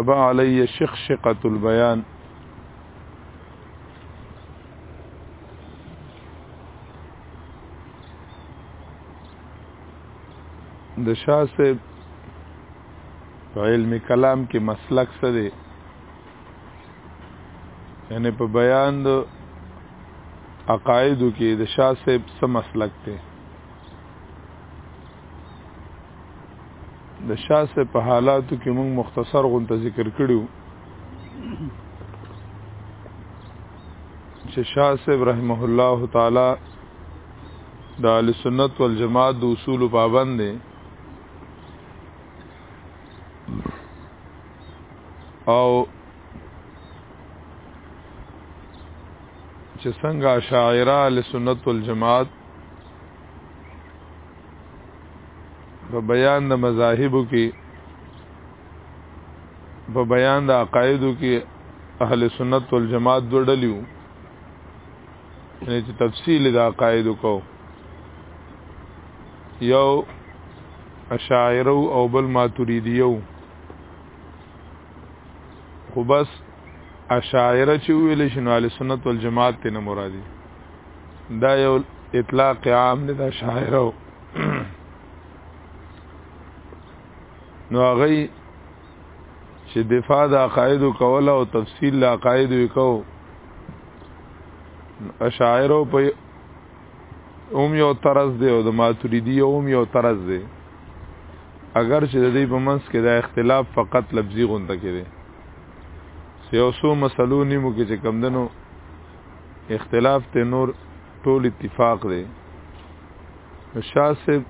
ابا علی شخشقه البيان د شاه صاحب په علم کلام کې مسلک څه دی یعنی په بیان د عقایدو کې د شاه صاحب څه مسلک دی د شاسه په حالاتو کې موږ مختصر غونته ذکر کړیو چې شاسه رحمه الله تعالی د اهل سنت والجماعت د اصول پابند دي او چې څنګه شاعره اهل سنت والجماعت په بیان د مذاهبو کې په بیان د عقایدو کې اهل سنت والجماعت دوه ډلې وو یعنی چې تفصیل د عقایدو کو یو اشاعره او بل ماتوریدیو خو بس اشاعره چې ویل شنو اهل سنت والجماعت ته نه مرادي دا یو اطلاق عام دی دا شاعرو نو هغه چې دفاع د عقاید کوله او تفصیل د عقاید وکاو اشاعرو په اوم یو طرز دی او د ماتریدی اوم یو طرز دی اگر چې د دې په منځ کې دا اختلاف فقط لفظي غونډه کې دی سیاسو مسلو نیمو کې چې کم دنو اختلاف ته نور ټول اتفاق دی شاسب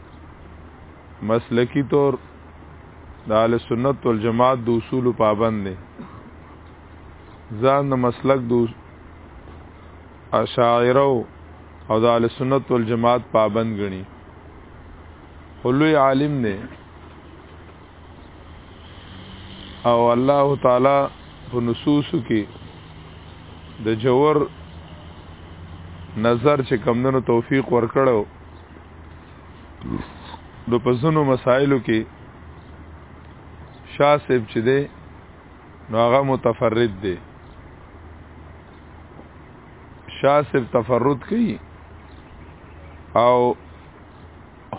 مسلکی طور د اهل سنت والجماعت د اصول پابند دی ځان د مسلک د اشاعره او د اهل سنت والجماعت پابند غني خلوی عالم نه او الله تعالی په نصوص کې د جوور نظر چې کمندونو توفیق ورکړو نو په زونو مسائلو کې شاه صاحب چې دی نو هغه متفرد دی شاه صاحب تفرد کوي او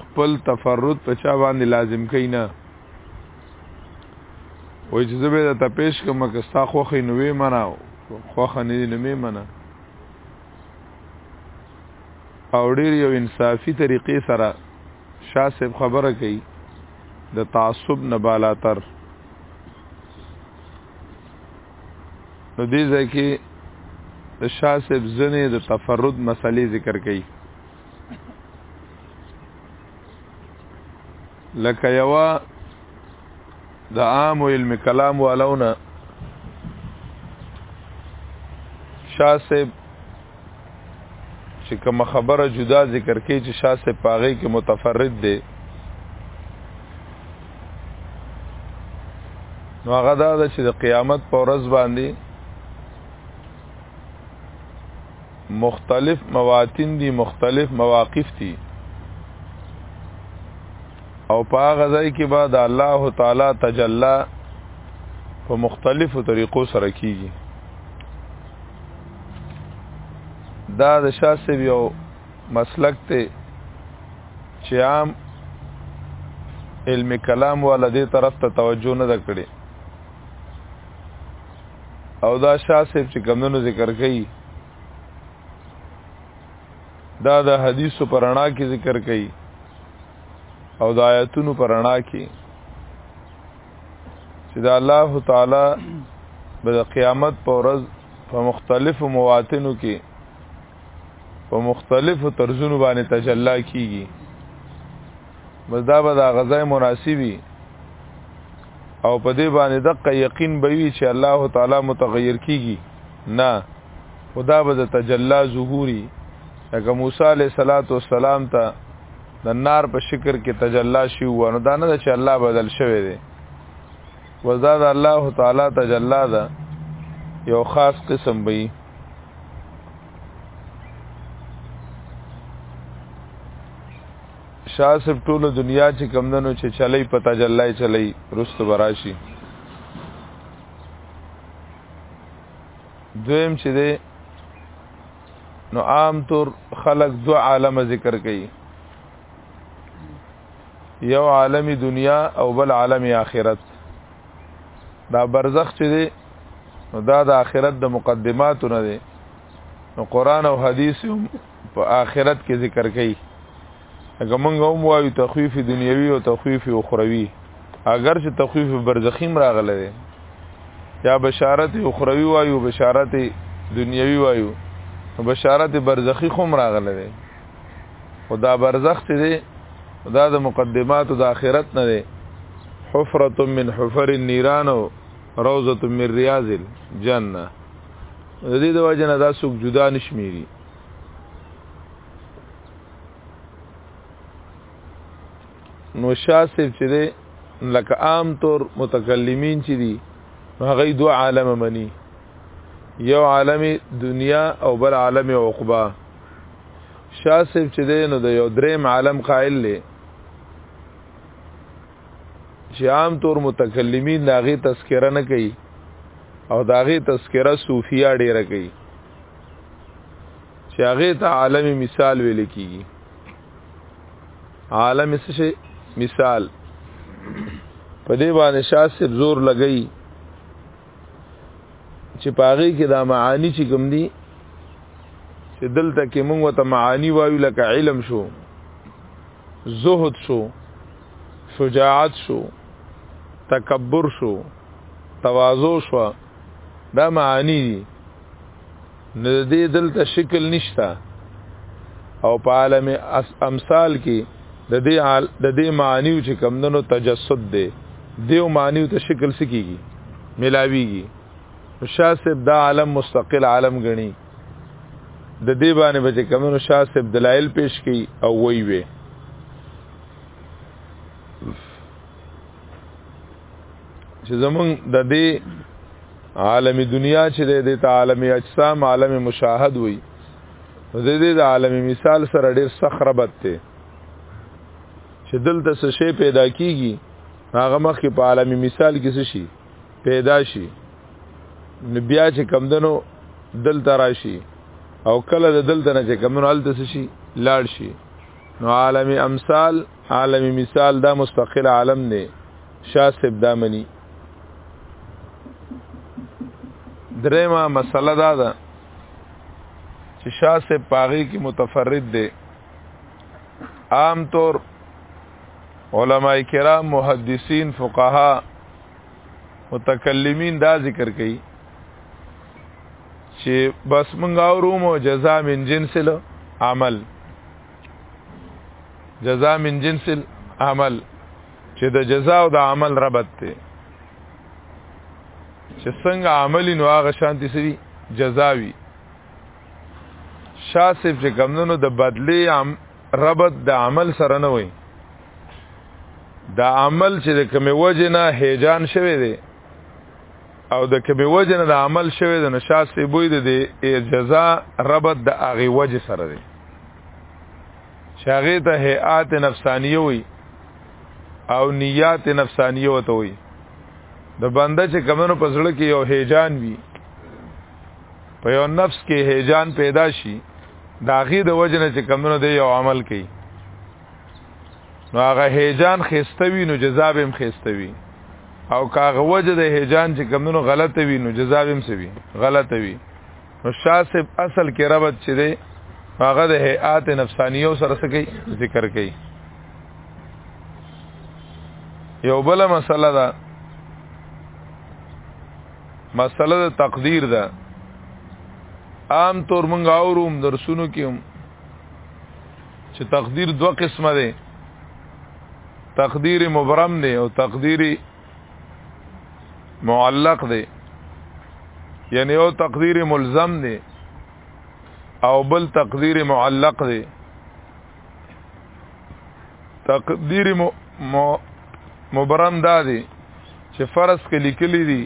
خپل تفرد په چا باندې لازم کینا وای چې زبې د تپېش کوم که ستا خوخې نوې منا خوخه نه نوې منا او ډیر یو انصافي طریقې سره شاسب خبره کوي د تعصب نه بالاتر نو دې ځکه د شاسب زنه د تفرد مسلې ذکر کړي لکه یوا د عام علم کلام والونه شاه صاحب چې کوم خبره جدا ذکر کوي چې شاه صاحب پاغه کې متفرد دی نو هغه دا چې د قیامت پر ورځ باندې مختلف مواتین دي مختلف مواقف دي او په هغه ځای کې به د الله تعالی تجلا په مختلفو طریقو سره کیږي دا د شاسې یو مسلک ته چې عام علم کلام والا دې طرف ته توجه نه کړي او دا شاه صاحب چې کمونو ذکر کوي دا د حدیثو پرانا کې ذکر کوي او د آیاتونو پرانا کې چې دا الله تعالی به د قیامت په ورځ په مختلفو مواتنو کې په مختلفو طرزونو باندې تجلا کیږي بس دا به دا غزای مناسبی او په دې باندې دقه یقین به وي چې الله تعالی متغیر کیږي نه خدا به د تجلا ظهوري لکه موسی علیه صلوات و سلام ته د نار په شکر کې تجلا شي و نو دا نه چې الله بدل شوی دی وزاد الله تعالی تجلا ده یو خاص قسم وي شاه صاحب ټول دنیا چې کمندنو چې چلی پتا جلای چلی رست براشي دویم چې دی نو عام طور خلق دو عالم ذکر کوي یو عالم دنیا او بل عالم آخرت دا برزخ چې دی نو دا د آخرت د مقدماتو نه دی نو قران او حدیث هم په آخرت کې ذکر کوي اګه مونږ هم وایو تخویف دنیوي او تخویف اخروی اگر چې تخویف برزخیم راغله ده یا بشارت اخروی وایو بشارت دنیوي وایو بشارت برزخی خوم راغله ده خدا برزخ چې ده دا د مقدمات د آخرت نه ده حفرة من حفر النيران روزة من رياض الجنه د دې د وجه نه دا څوک جدا نشمیري نو شاسب چې دی لکه عام طور متکلمین چې دي هغه دوه عالم مني یو عالم دنیا او بل عالم عقبا شاسب چې دی نو د یو دریم عالم قائل دی چې عام طور متکلمین داغه تذکرہ نه کوي او داغه تذکرہ صوفیا ډیره کوي چې هغه ته عالمي مثال ویل کیږي عالمي څه شي مثال په دې باندې شاسب زور لګئی چې پاغي کې دا معانی چې کوم دي چې دلته کې موږ ته معانی وایو لکه علم شو زهد شو شجاعت شو تکبر شو تواضع شو دا معانی دي نو د دې دلته شکل نشتا او په عالم امثال کې د دې د دې معنی چې کمندونو تجسد دی دیو معنی ته شکل سکیږي ملاویږي شاسب دا عالم مستقل عالم غني د دې باندې به کمندونو شاسب دلایل پیش کړي او وی وی چې زمون د دې عالم دنیا چې د دې عالم اجسام عالم مشاهد وي د دې د عالم مثال سره ډېر سخربت ته چې دلته څه شی پیدا کیږي هغه مخ کې په عالم مثال کې څه شي پیدا شي بیا چې کمدنو دلته راشي او کله د دلته نه چې کمدنو هلته څه شي لاړ شي نو عالم امثال عالم مثال دا مستقل عالم دی شاه صاحب دا مني درېما مسله دا ده چې شاه صاحب پاغي کې متفرد دی عام طور علما کرام محدثین فقها متکلمین دا ذکر کوي چې بس منګاورو مو جزاء من جنس عمل جزاء من جنس العمل چې د جزاء او د عمل ربط ته چې څنګه عملی نو هغه شانتی سری جزاوی شاسف چې کمندونو د بدلی عم ربط د عمل سره نه وي دا عمل چې د کومې وجه نه هیجان شوی دی او د کومې وجه نه د عمل شوی دی نو شاسف بوی دی د جزاء ربط د هغه وجه سره دی چې هغه ته هيئات نفسانیه وي او نیات نفسانیه وته وي د بنده چې کمنو پسړه کې یو هیجان وي په یو نفس کې هیجان پیدا شي داغي د وجنه چې کمنو دی یو عمل کوي نو هغه هیجان خستوي نو جزاب هم خستوي او کاغه وجه د هیجان چې کمونو غلطه وي نو جزاب هم سوي غلطه وي نو شاسب اصل کې ربط چې دی هغه د هيئات نفسانیو سره سکی ذکر کوي یو بل مسله ده مسله د تقدیر ده عام طور مونږ اوروم درسونو کې هم چې تقدیر دوه قسمه ده تقدیر مبرم دی او تقدیر معلق دی یعنی او تقدیر ملزم دی او بل تقدیر معلق دی تقدیر م... م... مبرم دا دی چې فرض کې لیکلی دی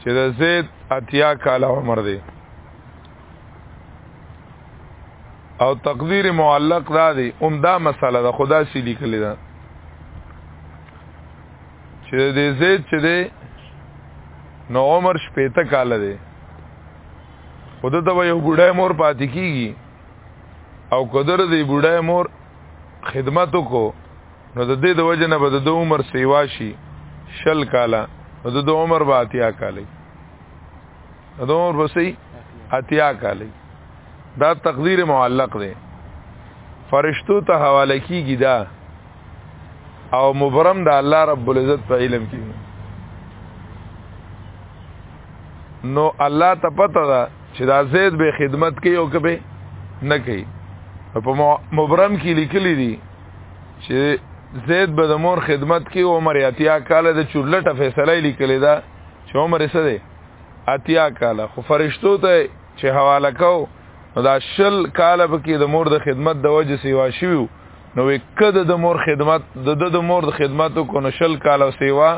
چې د زید اتیا کال عمر دی او تقدیر معلق دا دی اوم دا مسله ده خدا سی لیکلی ده چې د دې زید چې دی نو عمر شپېته کال دی خود ته یو بډای مور پاتې کیږي او قدر دی بډای مور خدمت کو نو د دې د وجه نه بده د عمر سیوا شي شل کاله نو د عمر به اتیا کاله د عمر بسې اتیا کالی دا تقدیر معلق دی فرشتو ته حواله کیږي دا او مبرم د الله رب العزت په علم کې نو الله ته پته ده چې دا زید به خدمت کوي او کبه نه کوي په مبرم کې لیکلي دي چې زید به د مور خدمت کوي عمر اتیا کاله د چورلټه فیصله لیکلې ده چې عمر یې څه دی اتیا کاله خو فرشتو ته چې حواله کو نو دا شل کاله پکې د مور د خدمت د وجه سیوا شویو نو کده د مور خدمت د د مور د خدمتو کو نو شل کاله سیوا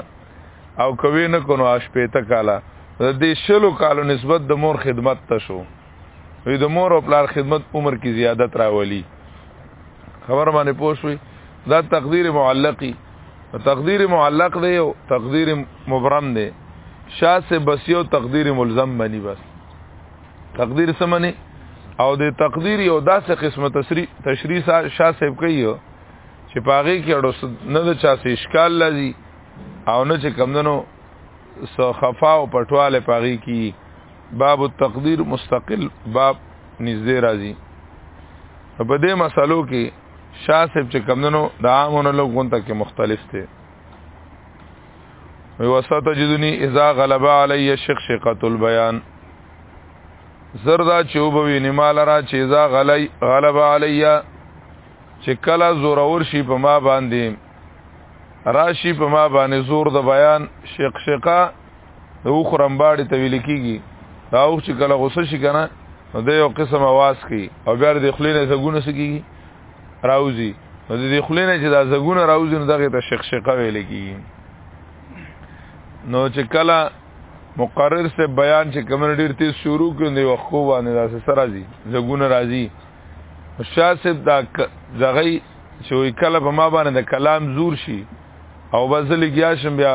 او کوي نه کو نو اش پېته کاله د دې شلو کالو نسبت د مور خدمت ته شو وی د مور او پلار خدمت عمر کې زیادت راولي خبر باندې پوښوي دا تقدیر معلقی تقدیر معلق دی او تقدیر مبرم دی شاه سے بس یو تقدیر ملزم بنی بس تقدیر سمنی او د تقدیر یو داسې قسمه تشریح تشریح شاه صاحب کوي چې پاغه کې اړو نه د چا سه اشکال لذي او نه چې کمندنو سو خفا او پټواله پاغي کی باب التقدیر مستقل باب نږدې راځي په دې مسلو کې شاه صاحب چې کمندنو د عامونو له غونته کې مختلف دي وی وسط جدنی اذا غلب علی شقشقه البیان زردا چوبوی نمال را چې اذا غلی غلب علی چې کله زور اور شي په ما باندې راشي په ما باندې زور د بیان شقشقه د اوخ رمباړې ته ویل کېږي دا اوخ چې کله غوسه شي که نه نو د یو قسم اواز کوي او بیا د خولې نه زګونه څه کېږي راوځي نو د دې خلینه چې دا زګونه راوځي نو دغه ته شقشقه ویل کیږي نو چې کله مقرر سے بیان چې کمر ډیر تیز شروع کړي نو وخت کو باندې دا سره راځي زګونه راځي شاه صاحب دا زغی چې وی کله په ما باندې د کلام زور شي او بزل گیا شم بیا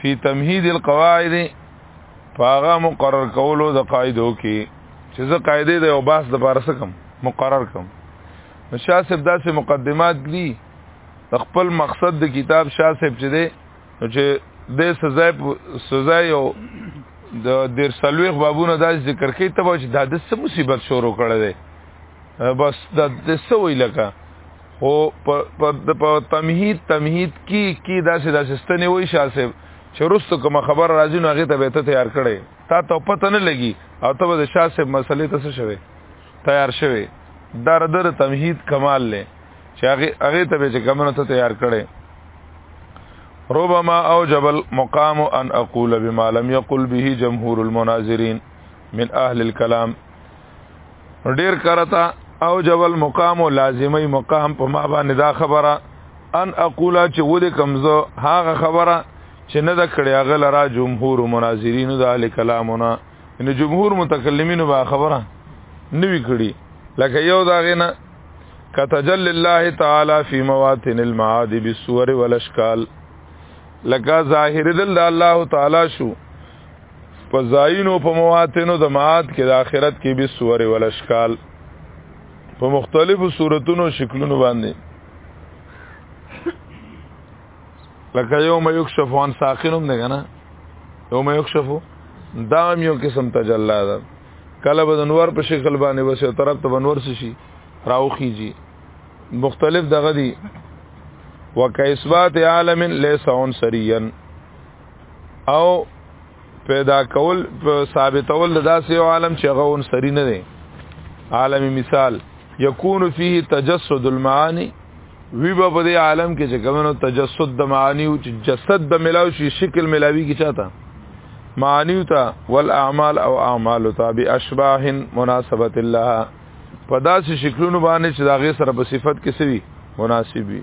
فی تمهید القواعد پاغه مقرر کولو د قاعدو کې چې زه قاعده د یو باس د پارسه کم مقرر کم شاسب داسې مقدمات دي خپل مقصد د کتاب شاسب چې دی نو چې د سزا سزا یو د دیر سلويخ بابونه دا ذکر کوي ته چې دا د څه مصیبت شروع کړی دی بس دا د څه وی لکه خو په تمهید تمهید کی کی داسې داسې ستنې وای شاسب چې رستو کوم خبر راځي نو هغه ته به ته تیار کړي تا ته پته نه لګي او ته به شاسب مسلې ته څه شوي تیار شوي در در تمهید کمال لې چې هغه هغه ته به چې کمنو ته تیار کړي ربما اوجب المقام ان اقول بما لم يقل به جمهور المناظرين من اهل الكلام ډیر کرتا او جبل مقام او لازمی مقام په ما باندې دا خبره ان اقول چې ودی کمزو هاغه خبره چې نه د کړي هغه لرا جمهور مناظرین د اهل کلامونه ان جمهور متکلمین به خبره نوی کړي لکه یو دا غنه کتجل الله تعالی فی مواطن المعاد بالصور والاشکال لکه ظاهر دل الله تعالی شو په ځایونو په مواتنو د معاد کې د آخرت کې به سور ول اشکال په مختلفو صورتونو شکلونو باندې لکه یوم یکشف عن ساقینم نه کنه یوم یکشف دا یو قسم تجلا ده کله به انور په شکل باندې وسه طرف ته انور شي راوخیږي مختلف دغه دي وکیسبات عالم لیس عنصریا او پیدا کول ثابتول د داسې یو عالم چې هغه اون سری نه دی عالم مثال یکون فيه تجسد المعانی وی به په دې عالم کې چې کومو تجسد د معانی او جسد د ملاو شي شکل ملاوي کې چاته معانی تا والاعمال او اعمال تا باشباه مناسبه الله په داسې شکلونو باندې چې داغه سره په صفت کې سوي مناسبي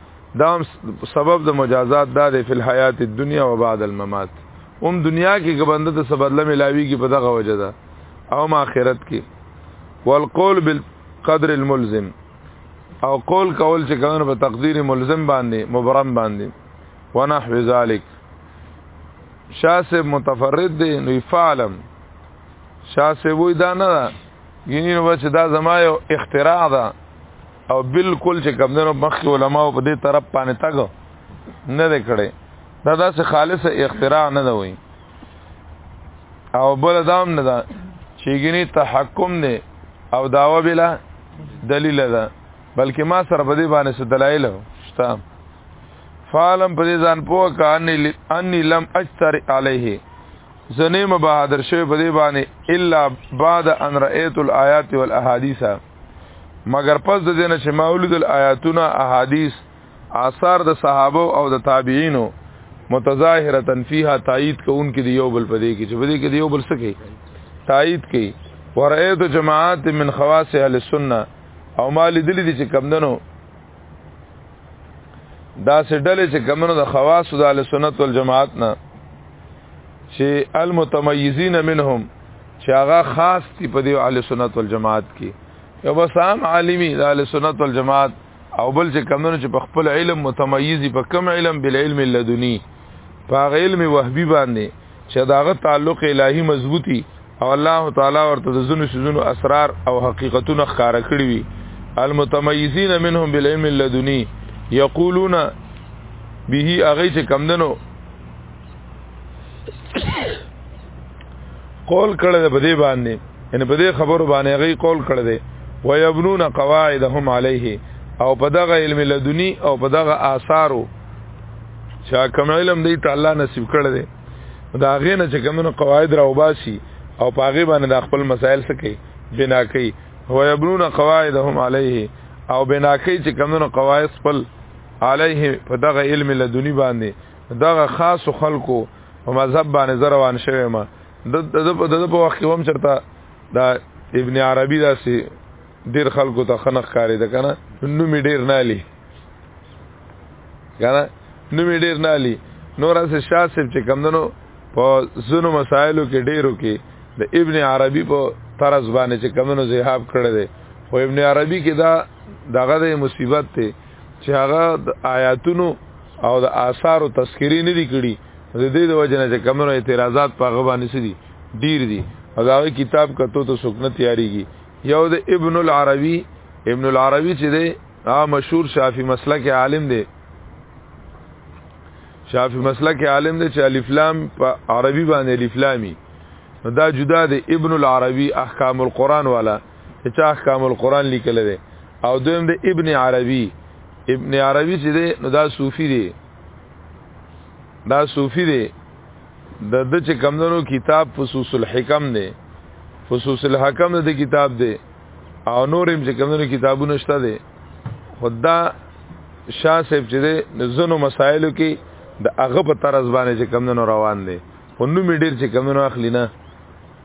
دا سبب د مجازات دا دی فل حیات الدنیا و بعد الممات هم دنیا کې ګبنده ته سبدله ملاویږي په دغه وجه ده او ما آخرت کې والقول بالقدر الملزم او قول کول چې کونه په تقدیر ملزم باندې مبرم باندې ونحو ذلک شاسب متفرد دی نو فعلم شاسب وې دا نه ده یعنی نو چې دا زما یو اختراع ده او بالکل چې کمندونو مخکې علما په دې طرف باندې تاګو نه دی کړي دا داسې خالص اختراع نه ده وي او بل دام نه ده چې ګینه تحکم دی او داوا بلا دلیل ده بلکې ما سره په دې باندې څه دلایل شته فالم په دې ځان پوه کان انی لم اجتر علیه زنیم بهادر شوی په دې باندې الا بعد ان رأیت الآیات والاحادیث مگر پس د دینه چې مولود الایاتونه احادیث آثار د صحابه او د تابعینو متظاهره فیها تایید کوونکې دی یو بل پدې کې چې پدې کې دی یو بل څه کوي تایید کوي ورایت جماعت من خواص اهل السنه او مال دلی دي چې کمندنو دا سه ډلې چې کمندنو د خواص د اهل سنت والجماعت نه چې المتميزين منهم چې هغه خاص دی په دی اهل سنت والجماعت کې یو بس عام عالمي د اهل سنت والجماعت او بل چې کمونو چې په خپل علم متميزي په کم علم بل علم لدني په علم وهبي باندې چې داغه تعلق الهي مضبوطي او الله تعالی ورته د زونو سيزونو اسرار او حقيقتونه ښکارا کړی وي المتميزين منهم بالعلم اللدني يقولون به اغه چې کمندنو قول کړه د بده باندې ان په دې خبرو باندې غي قول کړه دی ويبنون قواعدهم عليه او په دغه علم لدني او په دغه آثارو چا کوم علم دی ته الله نصیب کړه دی دا غې نه چې کومو قواعد را وباسي او پاغه باندې د خپل مسائل سکی بنا کوي ويبنون قواعدهم عليه او بنا کوي چې کومو قواعد خپل عليه په دغه علم لدني باندې دغه خاص خلکو په مذهب باندې زروان شوی ما د د په وخت کې هم چرته دا ابن عربي داسې ډیر خلکو ته خنخ کاری ده کنه نو می ډیر نالی کنه نو می ډیر نالی نور اس شاسب چې کمندنو په زونو مسایلو کې ډیرو کې د ابن عربي په طرز باندې چې کمندنو زیحاب کړی دی خو ابن عربي کې دا دغه د مصیبت ته چې هغه آیاتونو او د آثار او تذکری نه دي کړي د دې د وجنه چې کمنو اعتراضات په غو باندې سدي ډیر دي او دا کتاب کتو ته سکنه تیاریږي یو د ابن العربی ابن العربی چې دی هغه مشهور شافعي مسلک عالم دی شافعي مسلک عالم دی چې الف لام په عربي باندې الف لامي دا جدا دی ابن العربی احکام القرآن والا چې احکام القرآن لیکل دی او دویم د ابن عربي ابن عربي چې دی نو دا صوفي دی دا صوفي دی د د چې کمندونو کتاب فصوص الحکم دی فصوص الحکم د کتاب دی او نورم چې کمندونو کتابونه شته دی خدا شاه صاحب چې دی زنو مسائلو کې د هغه په طرز باندې چې کمندونو روان دی خو نو میډیر چې کمندونو اخلي نه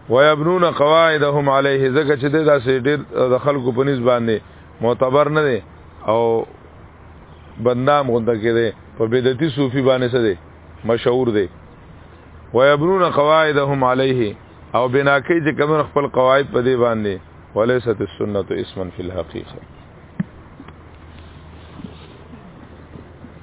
ويبنون قواعدهم عليه ځکه چې دا سي ډېر د خلکو په نسبت باندې معتبر نه دي او بندام غونډه کې دي په بدعتي صوفي باندې څه دي مشهور دي ويبنون قواعدهم عليه او بنا کوي چې کوم خپل قواعد په دې باندې وليست السنه اسما في الحقيقه